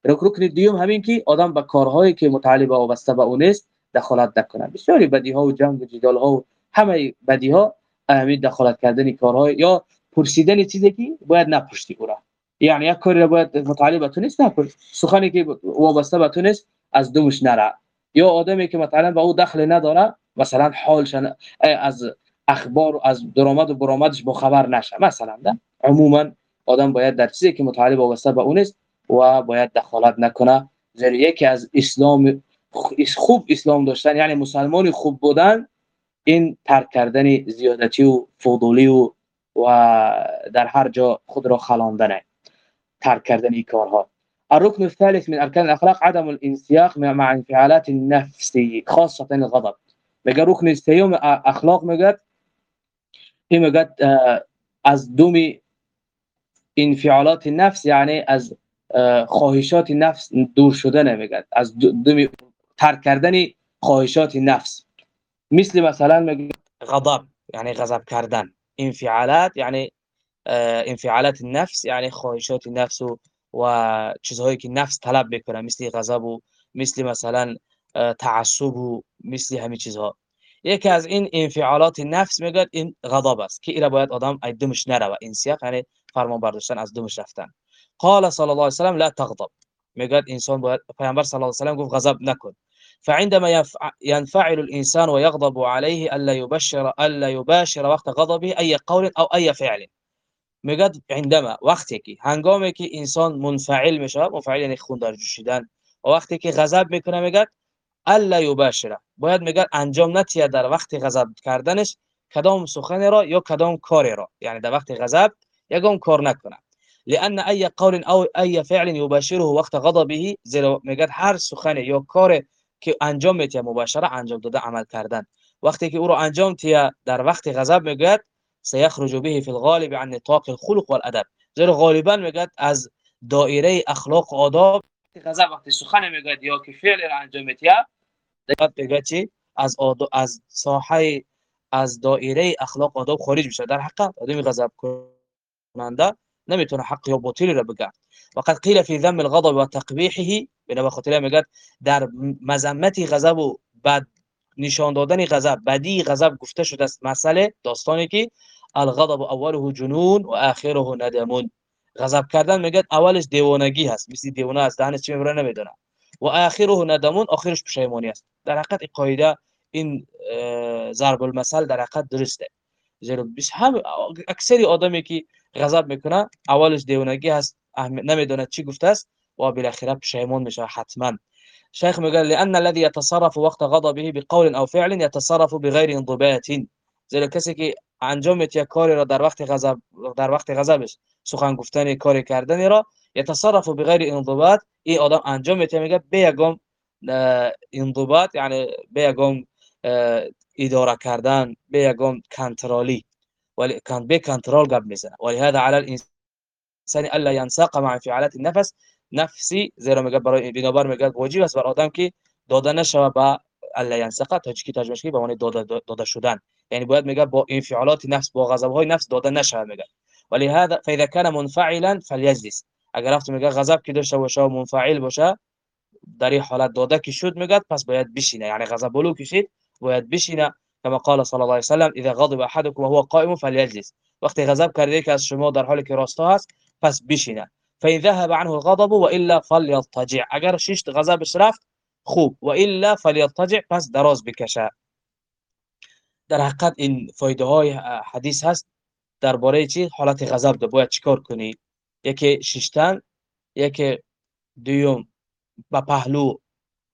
رکن دیوم همین که آدم به کارهایی که متعلق به وابسته به اون است دخالت نکنه بسیاری بدی ها و جنگ و جدال ها و همه بدی ها اهمیت دخالت کردن کارهای یا پرسیدن چیزی که باید نپرسی او را. یعنی یک کاری را باید متعلق به تو نیست نپرس. سخنی که وابسته به تو نیست از دومش نره. یا آدمی که مثلا به او دخل نداره مثلا حالش از اخبار از درآمد و برآمدش با خبر نشه. مثلا ده. عموما آدم باید در چیزی که متعلق وابسته به اون است و باید دخالت نکنه. زیرا یکی از اسلام خوب اسلام داشتن یعنی مسلمانی خوب بودن این ترک کردن زیادتی و فضولی و و در هر جا خود را خلاندن ترک کردن این کارها. الركن الثالث من اركان الاخلاق عدم الانسياق مع انفعالات النفس خاصه الغضب. میگه رکن سیوم اخلاق میگه این میگه از دومی انفعالات نفس یعنی از خواهشات نفس دور شدن میگه. از دومی ترک کردن خواهشات نفس. مثل مثلا میگه غضب یعنی غضب کردن. انفعالات یعنی انفعالات النفس یعنی خواهشات نفس و, چیزهایی که نفس طلب می‌کنه مثل غضب و مثل مثلا تعصب و مثل همین چیزها. یکی از این انفعالات نفس میگه این غضب است که ایرا باید آدم ای دمش نره این سیاق یعنی فرمان برداشتن از دمش رفتن. قال صلی الله علیه و سلم لا تغضب. میگه انسان باید پیامبر صلی الله علیه و سلم گفت غضب نکن. فعندما ينفعل الإنسان ويغضب عليه ألا يبشر ألا يباشر وقت غضبه أي قول أو أي فعل. میگه عندما هنگامی که إنسان منفعل میشه منفعل یعنی خون در جوشیدن. و وقتی که غضب میکنه میگه ألا یباشره باید میگه انجام نتیه در وقت غضب کردنش کدام سخن را یا کدام کار را. یعنی در وقت غضب یگام کار نکنه. لأن أي قول أو أي فعل يباشره وقت غضبه زیرا میگه هر سخن یا کار که انجام میتیه مباشره انجام داده عمل کردن. وقتی که او را انجام تیه در وقت غضب میگه سيخرج به في الغالب عن نطاق الخلق والادب. زیرا غالبا میگه از دایره اخلاق و آداب غضب وقتی سخن میگه یا که فعل را انجام میتیه دقت چی؟ از آداب از ساحه از دایره اخلاق آداب خارج میشه. در حق آدمی غضب کننده نمی‌تونه حق یا باطل را بگه. وقد قیل فی ذم الغضب و تقبیحه بنا خاطر میگه در مذمت غضب و بد نشان دادن غضب بدی غضب گفته شده است. مسئله داستانی که الغضب اوله جنون و آخره ندمون. غضب کردن میگه اولش دیوانگی هست مثل دیوانه از دهنش چی می‌بره نمی‌دونه. و آخره ندمون آخرش پشیمانی است. در حقیقت این قاعده این ضرب المثل در حقیقت درسته. زیرا هم اکثری آدمی که غضب می‌کنه. اولش دیوانگی هست. نمی‌دونه چی گفته است. و بالاخره پشیمان میشه حتما. شيخ قال لأن الذي يتصرف وقت غضبه بقول أو فعل يتصرف بغير انضباط. زیرا کسی که انجام میده کاری را در وقت غضب در وقت غضبش سخن گفتن کاری کردن را يتصرف بغیر انضباط. این آدم انجام میده میگه به یگام انضباط یعنی به یگام اداره کردن به یگام کنترلی. ولی کان به کنترل گپ میزنه ولی هذا على الإنسان ألا ينساق مع انفعالات النفس. نفسی زیرا میگه برای بنابر میگه واجب است بر آدم که داده نشوه با ألا ينسق تاجیکی ترجمه به معنی داده داده شدن یعنی انفعالات نفس با غضب نفس داده نشوه میگه ولی هذا فإذا كان منفعلا فليجلس. اگر رفت میگه غضب که داشته باشه و منفعل باشه در این حالت داده که شد میگه پس باید بشینه یعنی غضب بلو کشید باید بشینه كما قال صلى الله عليه وسلم إذا غضب أحدكم وهو قائم فليجلس. وقتی غضب که از شما در حالی که راستا هست پس بشینه. فإن ذهب عنه الغضب وإلا فليضطجع. اگر شش غضبش رفت خوب. و الا فليضطجع پس دراز بکشه. در حقیقت این فایده های حدیث هست. درباره چی؟ حالت غضب ده. باید چیکار کنی؟ یکی ششتن یکی دوم با پهلو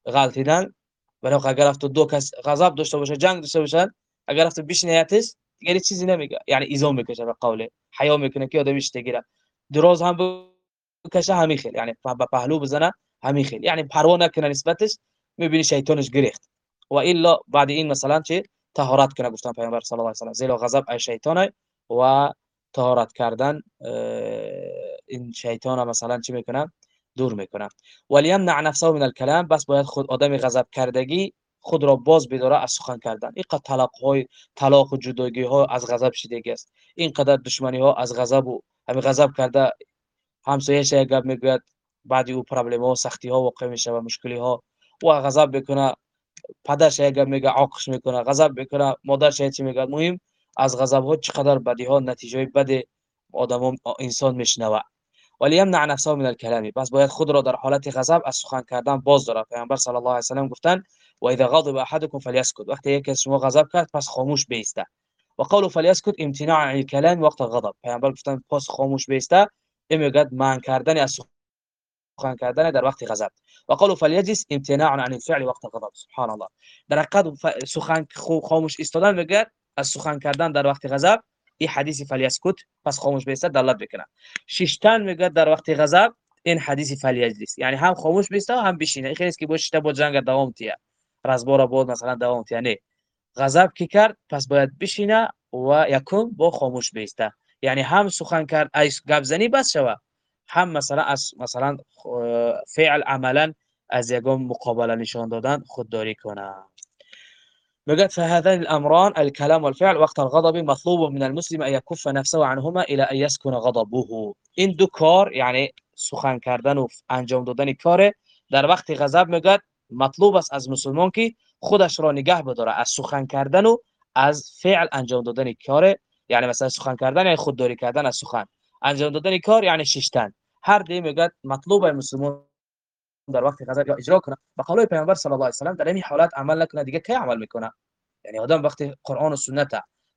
غلطیدن. ولی اگر رفت دو کس غضب داشته باشه جنگ داشته باشن اگر رفت بیشنیتش دیگه چیزی نمیگه. یعنی ایزا می‌کشه به قوله حیا می‌کنه که آدمش تگیره دراز هم بکشه همین خیلی. یعنی با پهلو بزنه همین خیلی. یعنی پروا نکنه نسبتش می‌بینی شیطانش گریخت و الا بعد این مثلا چه طهارت کنه گفتن پیامبر صلی الله علیه و سلم. زیرا غضب ای شیطانه و طهارت کردن این شیطان مثلا چی می‌کنه؟ دور می‌کنه ولی نع نفسه من الکلام بس باید خود آدم غضب کردگی خود را باز بداره از سخن کردن. این طلاق های طلاق و جداگی ها از غضب شدگی است. اینقدر دشمنی ها از غضب و همین غضب کرده همسایه شای گپ می‌گوید بعدی او پرابلم ها سختی ها واقع میشه و مشکلی ها و غضب بکنه پدرش گپ میگه عاقش می‌کنه غضب بکنه مادرش چی میگه. مهم از غضب ها چقدر بدی ها نتیجه بد آدم انسان میشنوه. ولی یمنع نفسه من الكلام بس باید خود را در حالت غضب از سخن کردن باز داره پیامبر صلی الله علیه و گفتن و اذا غضب احدكم فليسكت وقتی یکی از شما غضب کرد پس خاموش بیسته. و قول فليسكت امتناع عن الكلام وقت الغضب پیامبر گفتن پس خاموش بیسته. میگه من کردن از سخن کردن در وقت غضب. و قول فلیجلس امتناع عن الفعل وقت غضب. سبحان الله. در حقیقت سخن خاموش ایستادن میگه از سخن کردن در وقت غضب. این حدیث فلیسکت پس خاموش بیسته دلالت بکنه ششتن میگه در وقت غضب این حدیث فلیجلس یعنی هم خاموش بیسته هم بشینه. خیلی که باشه با جنگ دوام تیه. رزبارا بود مثلا دوام تیه. نه. غضب کی کرد؟ پس باید بشینه و یکم با خاموش بیسته. یعنی هم سخن کرد ایس گپ زنی بس شوه. هم مثلا از مثلا فعل عملا از یگم مقابله نشان دادن خودداری کنه بقت فهذان الأمران الكلام والفعل وقت الغضب مطلوب من المسلم أن يكف نفسه عنهما إلى أن يسكن غضبه. این دو کار یعنی سخن کردن و انجام دادن کار در وقت غضب میگه مطلوب است از مسلمان که خودش را نگه بداره از سخن کردن و از فعل انجام دادن کار یعنی مثلا سخن کردن یعنی خودداری کردن از سخن. انجام دادن کار یعنی ششتن. هر دی میگه مطلوب مسلمان در وقت غضب یا اجرا کنه به قول پیامبر صلی الله علیه و سلم در این حالت عمل نکنه دیگه کی عمل می‌کنه؟ یعنی آدم وقتی قرآن و سنت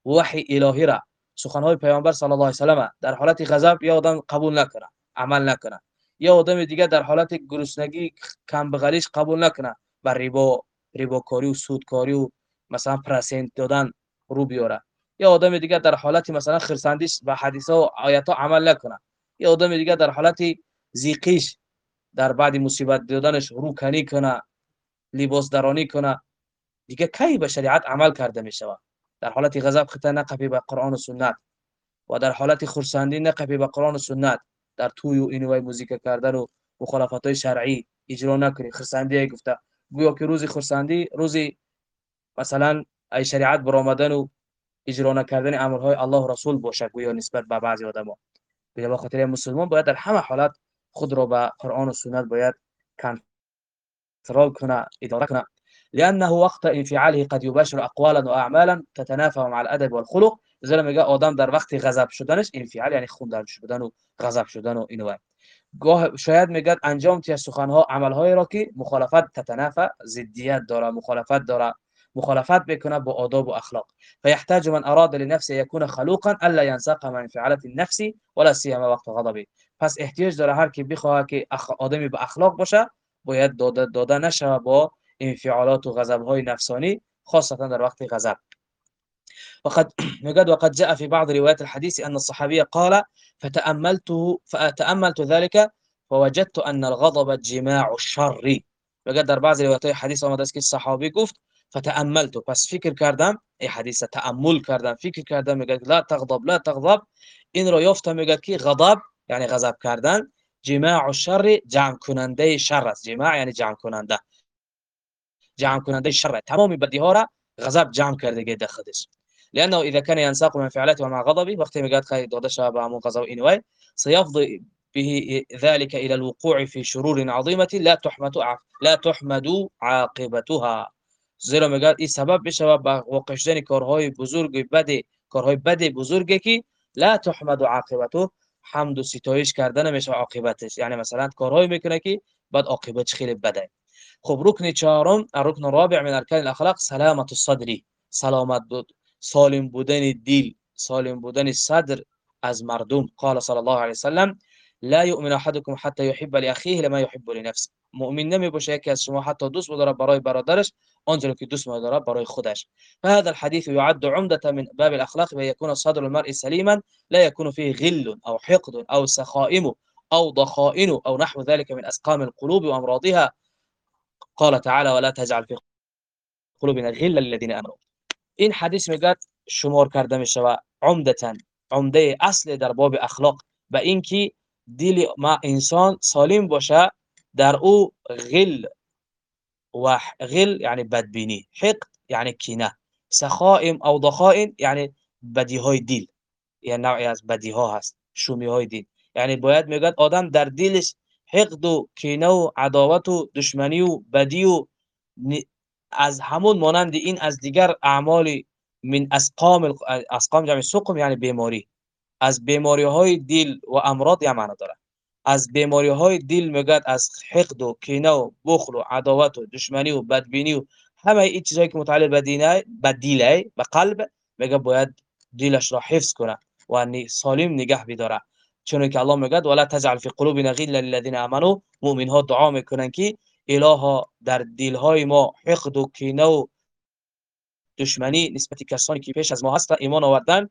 وحی الهی را سخنهای پیامبر صلی الله علیه و در حالت غضب یا آدم قبول نکنه عمل نکنه. یا آدم دیگه در حالت گرسنگی کم بغلیش قبول نکنه بر ریبا کاری و سودکاری و مثلا پرسنت دادن رو بیاره. یا آدم دیگه در حالت مثلا خرسندیش و حدیث و آیات عمل نکنه. یا آدم دیگه در حالت زیقیش در بعد مصیبت دادنش رو کنی کنه لباس درانی کنه. دیگه کی به شریعت عمل کرده می شود در حالت غضب خطا نقفی به قرآن و سنت. و در حالت خرسندی نقفی به قرآن و سنت. در توی و اینوای موزیک کردن و مخالفت های شرعی اجرا نکنی. خرسندی گفته گویا که روزی خرسندی روزی مثلا ای شریعت برآمدن و اجرا نکردن امرهای الله رسول باشه گویا نسبت به بعضی آدما به خاطر مسلمان باید در همه حالت خود را به قرآن و سنت باید کنترل کنه اداره کنه. لأنه وقت انفعاله قد يباشر اقوالا واعمالا تتنافى مع الأدب والخلق زیرا میگه آدم در وقت غضب شدنش انفعال یعنی خوندن شدن و غضب شدن و اینو گاه شاید میگه انجام تی سخنها عملهایی را که مخالفت تتنافى ضدیت داره مخالفت داره مخالفت بکنه با آداب و اخلاق. فيحتاج من اراد لنفسه يكون خلوقا الا ينساق من انفعالات النفس ولا سيما وقت غضبه. پس احتیاج داره هر کی بخواه که آدمی با اخلاق باشه باید داده, داده نشه با انفعالات و غضب های نفسانی خاصتا در وقت غضب. وقد [CLEARS THROAT] نقد وقد جاء في بعض روايات الحديث أن الصحابي قال فتأملته فتأملت ذلك فوجدت أن الغضب جماع الشر. وقد در بعض روايات الحديث آمده است که صحابی گفت فتأملت. پس فکر کردم ای حدیث تأمل کردم فکر کردم میگه لا تغضب لا تغضب. این رو یافتم میگه که غضب یعنی غضب کردن. جماع الشر جمع کننده شر است. جماع یعنی جمع کننده جمع کننده شر. تمام بدی ها را غضب جمع کرده در خودش. لأنه اذا كان ينساق من فعلاته مع غضبه وقتی میگه خیلی داده شب با همون غضب اینوای سيفضي به ذلك إلى الوقوع في شرور عظيمة لا تحمد لا تحمد عاقبتها. زیرا میگه این سبب بشه به واقع شدن کارهای بزرگ بد کارهای بد بزرگی که لا تحمد عاقبته. حمد و ستایش کردن میشه عاقبتش. یعنی مثلا کارهای می‌کنه که بعد عاقبتش خیلی بده. خب رکن چهارم رکن رابع من ارکان الاخلاق سلامت الصدر سلامت بود. سالم بودن دل سالم بودن صدر از مردم. قال صلی الله علیه وسلم لا يؤمن أحدكم حتى يحب لأخيه لما يحب لنفسه. مؤمن نمی باشه یکی از شما حتی برای برادرش آنچه که دوست داره برای فهذا الحديث يعد عمدة من باب الأخلاق ويكون صدر المرء سليما لا يكون فيه غل أو حقد أو سخائم أو ضخائن أو نحو ذلك من أسقام القلوب وأمراضها. قال تعالى ولا تجعل في قلوبنا غلا للذين آمنوا. این حدیث میگه شمار کرده میشه عمدتا عمدة أصل در باب أخلاق. و اینکه دل ما انسان سالم باشه در او غل و غل یعنی بدبینی حقد یعنی کینه سخائم او ضخائن یعنی بدی های دل یا نوعی از بدی ها هست شومی های دل. یعنی باید میگه آدم در دلش حقد و کینه و عداوت و دشمنی و بدی و از همون مانند این از دیگر اعمال من اسقام اسقام جمع سقم یعنی بیماری. از بیماری های دل و امراض یا معنی داره. از بیماری های دل میگد از حقد و کینه و بخل و عداوت و دشمنی و بدبینی و همه این چیزهایی که متعلق به دینه به دل به قلب میگه باید دلش را حفظ کنه و سالم نگه بداره چون که الله میگه ولا تجعل فی قلوبنا غلا للذین آمنوا مؤمن ها دعا می‌کنن که الها در دل های ما حقد و کینه و دشمنی نسبت کسانی که پیش از ما هستن ایمان آوردن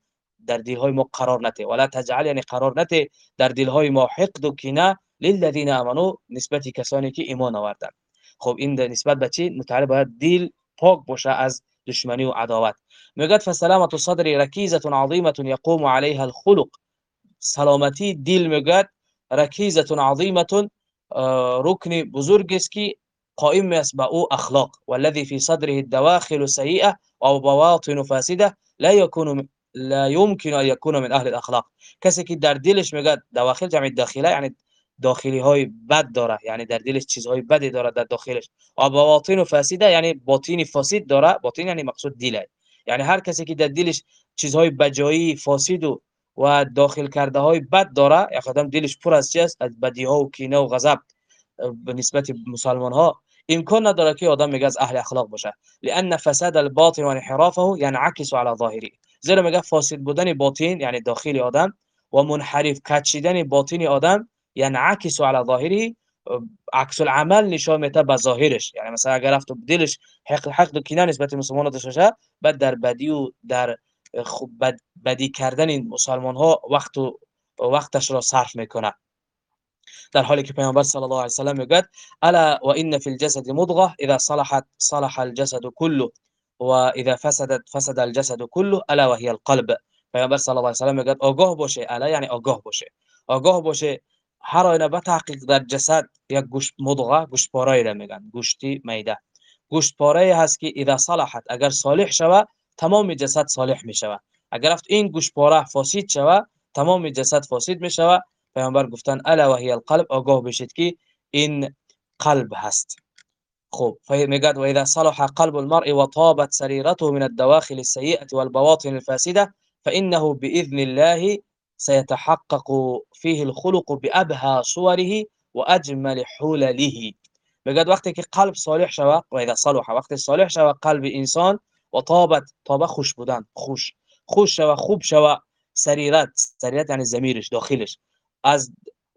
در دل های ما قرار نته ولا تجعل یعنی قرار نته در دل های ما حقد و کینه للذین آمنوا نسبت کسانی که ایمان آوردن. خب این نسبت به چی؟ متعلق باید دل پاک باشه از دشمنی و عداوت. میگه فسلامت الصدر رکیزه عظیمه يقوم عليها الخلق. سلامتی دل میگه رکیزه عظیمه رکن بزرگ است که قائم است به او اخلاق. والذي في صدره الدواخل سيئه او بواطن فاسده لا يكون لا يمكن أن يكون من أهل الأخلاق. کسی که در دلش میگه دواخل جمع داخله یعنی داخلی های بد داره یعنی در دلش چیزهای بدی داره در داخلش. و فاسده یعنی باطنی فاسد داره. باطن یعنی مقصود دل یعنی هر کسی که در دلش چیزهای بجایی فاسد و و داخل کرده های بد داره یا خدام دلش پر از چی است؟ از بدی ها و کینه و غضب به نسبت مسلمان ها امکان نداره که آدم میگه از أهل اخلاق باشه. لأن فساد الباطن و انحرافه ينعكس على ظاهره. زیرا میگه فاسد بودن باطن یعنی داخلی آدم و منحرف کچیدن باطنی آدم ينعكس على ظاهره عکس العمل نشان میده به ظاهرش. یعنی مثلا اگر رفت دلش حق حق و کینه نسبت مسلمان داشته باشه بعد در بدی و در خوب بد بدی کردن این مسلمان ها وقت و وقتش را صرف می‌کنه. در حالی که پیامبر صلی الله علیه و سلم میگه الا و ان فی الجسد مضغه اذا صلحت صلح الجسد كله و اذا فسدت فسد الجسد كله ألا وهي القلب. صلی الله علیه و سلم میگه آگاه باشه ألا یعنی آگاه باشه آگاه باشه هر آینه به تحقیق در جسد یک گوشت مضغة گوشت پاره را میگن. گوشتی میده. گوشت پاره هست که اذا صلحت اگر صالح شود تمام جسد صالح می شود اگر رفت این گوشپاره فاسد شود تمام جسد فاسد می پیامبر گفتن ألا و القلب. آگاه بشید که این قلب هست. خب میگد و اذا صلح قلب المرء وطابت سريرته من الدواخل السيئة والبواطن الفاسدة فإنه بإذن الله سيتحقق فيه الخلق بأبهى صوره وأجمل حلله. میگد وقتی که قلب صالح شود و اذا صلح وقتی صالح شود قلب إنسان و طابت طابه خوش بودن خوش. خوش شود خوب شود سریرت سریرت یعنی زمیرش داخلش. از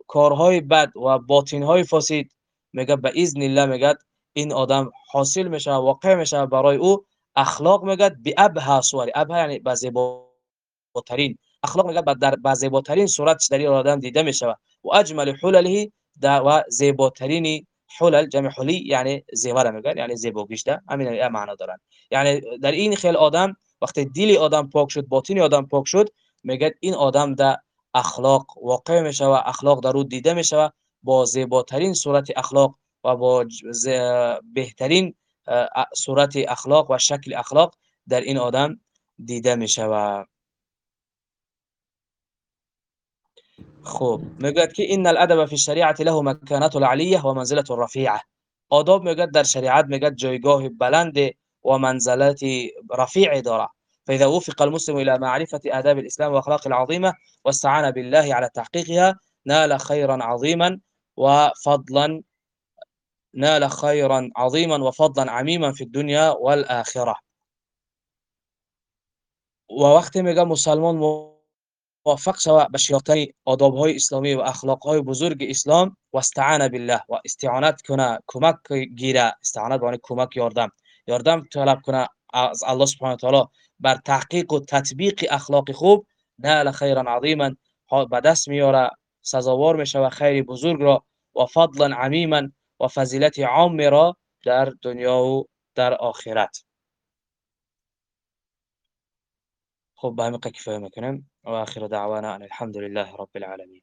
کارهای بد و باطنهای فاسد میگه به اذن الله میگه این آدم حاصل میشه واقع میشه برای او اخلاق میگه به ابها صور ابها یعنی به زیباترین اخلاق میگه در به زیباترین صورتش در این آدم دیده میشه و اجمل حلله و زیباترین حلل جمع حلی یعنی زیور میگن یعنی زیبا گشته. همین معنا دارن. یعنی در این خیل آدم وقتی دل آدم پاک شد باطن آدم پاک شد میگه این آدم در اخلاق واقع میشه و اخلاق در او دیده میشه با زیباترین صورت اخلاق و با بهترین صورت اخلاق و شکل اخلاق در این آدم دیده میشه و خب میگه که این الادب فی الشریعه له مکانت العلیه و منزلة رفیعه آداب میگه در شریعت میگه جایگاه بلند و منزلت رفیع داره فإذا وفق المسلم إلى معرفة آداب الإسلام وأخلاق العظيمة واستعان بالله على تحقيقها نال خيرا عظيما وفضلا نال خيرا عظيما وفضلا عميما في الدنيا والآخرة. ووقت میگه مسلمان موفق شود به شیاطه آداب های اسلامی و اخلاق های بزرگ اسلام و استعان بالله و استعانت کنه کمک گیره. استعانت به کمک یاردم. یاردم طلب کنه از الله سبحانه و تعالی بر تحقیق و تطبیق اخلاق خوب. نال خیرا عظیما به دست میاره. سزاوار میشه و خیر بزرگ را و فضلا عمیما و فضیلت عام را در دنیا و در آخرت. خب به همین کفایه میکنم. و آخر دعوانا ان الحمد لله رب العالمين